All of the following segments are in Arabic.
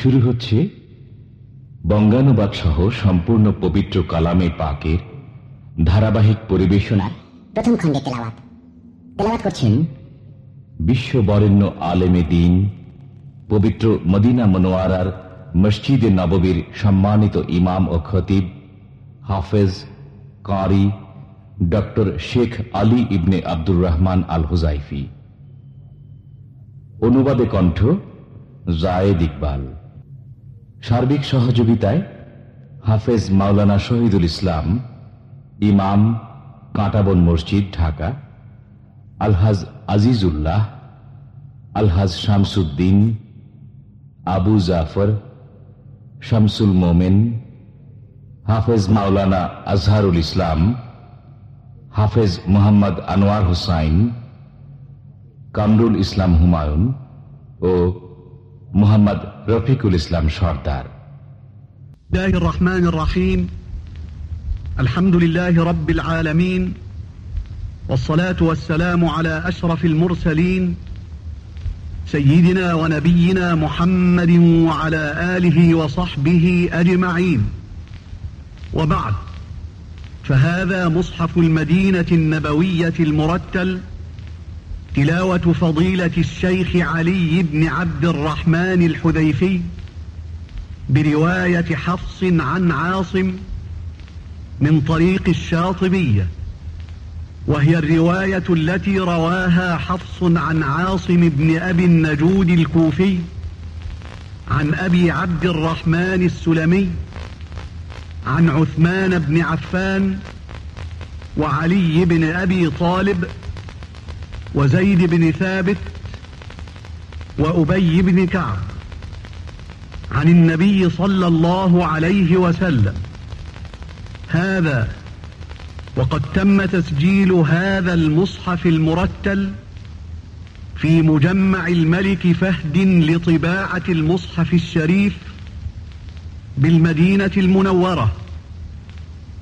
শুরু হচ্ছে বঙ্গানুবাদ সহ সম্পূর্ণ পবিত্র কালামে পাকের ধারাবাহিক পরিবেশনা। প্রথম খণ্ডে তেলাওয়াত। তেলাওয়াত করছেন বিশ্ব বরেণ্য আলেমে দিন পবিত্র মদিনা মনোয়ারার মসজিদে নববীর সম্মানিত ইমাম ও খতিব হাফেজ কারি ডক্টর শেখ আলী ইবনে আব্দুর রহমান আল হুজাইফি অনুবাদে কণ্ঠ জায়েদ ইকবাল। সার্বিক সহযোগিতায় হাফেজ মাওলানা শহীদুল ইসলাম, ইমাম কাঁটাবন মসজিদ, ঢাকা, আলহাজ আজিজুল্লাহ, আলহাজ শামসুদ্দিন, আবু জাফর, শামসুল মোমেন, হাফেজ মাওলানা আজহারুল ইসলাম, হাফেজ মোহাম্মদ আনোয়ার হুসাইন, কামরুল ইসলাম হুমায়ুন ও মোহাম্মদ রফিকুল ইসলাম সর্দার الله الرحمن الرحيم الحمد لله رب العالمين والصلاة والسلام على أشرف المرسلين سيدنا ونبينا محمد وعلى آله وصحبه أجمعين وبعد فهذا مصحف المدينة النبوية المرتل تلاوة فضيلة الشيخ علي بن عبد الرحمن الحذيفي برواية حفص عن عاصم من طريق الشاطبية وهي الرواية التي رواها حفص عن عاصم بن أبي النجود الكوفي عن أبي عبد الرحمن السلمي عن عثمان بن عفان وعلي بن أبي طالب وزيد بن ثابت وأبي بن كعب عن النبي صلى الله عليه وسلم. هذا وقد تم تسجيل هذا المصحف المرتل في مجمع الملك فهد لطباعة المصحف الشريف بالمدينة المنورة.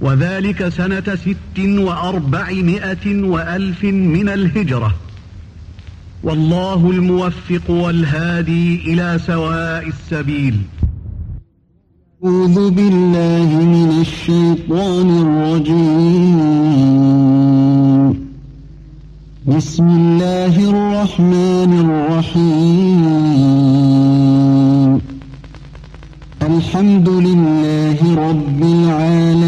وذلك سنة ست وأربعمائة وألف من الهجرة. والله الموفق والهادي إلى سواء السبيل. أعوذ بالله من الشيطان الرجيم. بسم الله الرحمن الرحيم. الحمد لله رب العالمين.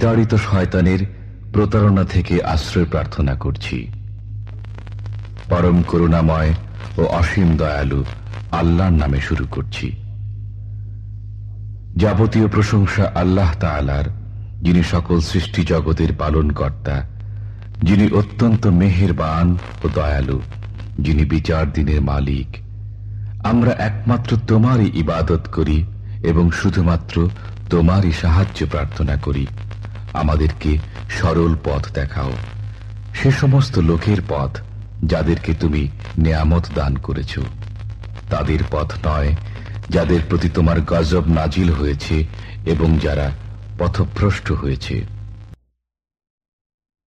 বিতাড়িত শয়তানের প্রতারণা থেকে আশ্রয় প্রার্থনা করছি। পরম করুণাময় ও অসীম দয়ালু আল্লাহর নামে শুরু করছি। যাবতীয় প্রশংসা আল্লাহ তাআলার, যিনি সকল সৃষ্টি জগতের পালন কর্তা যিনি অত্যন্ত মেহেরবান ও দয়ালু, যিনি বিচার দিনের মালিক। আমরা একমাত্র তোমারই ইবাদত করি এবং শুধুমাত্র তোমারই সাহায্য প্রার্থনা করি। আমাদেরকে সরল পথ দেখাও। সে সমস্ত লোকের পথ যাদেরকে তুমি নেয়ামত দান করেছ। তাদের পথ নয়, যাদের প্রতি তোমার গজব নাজিল হয়েছে এবং যারা পথভ্রষ্ট হয়েছে।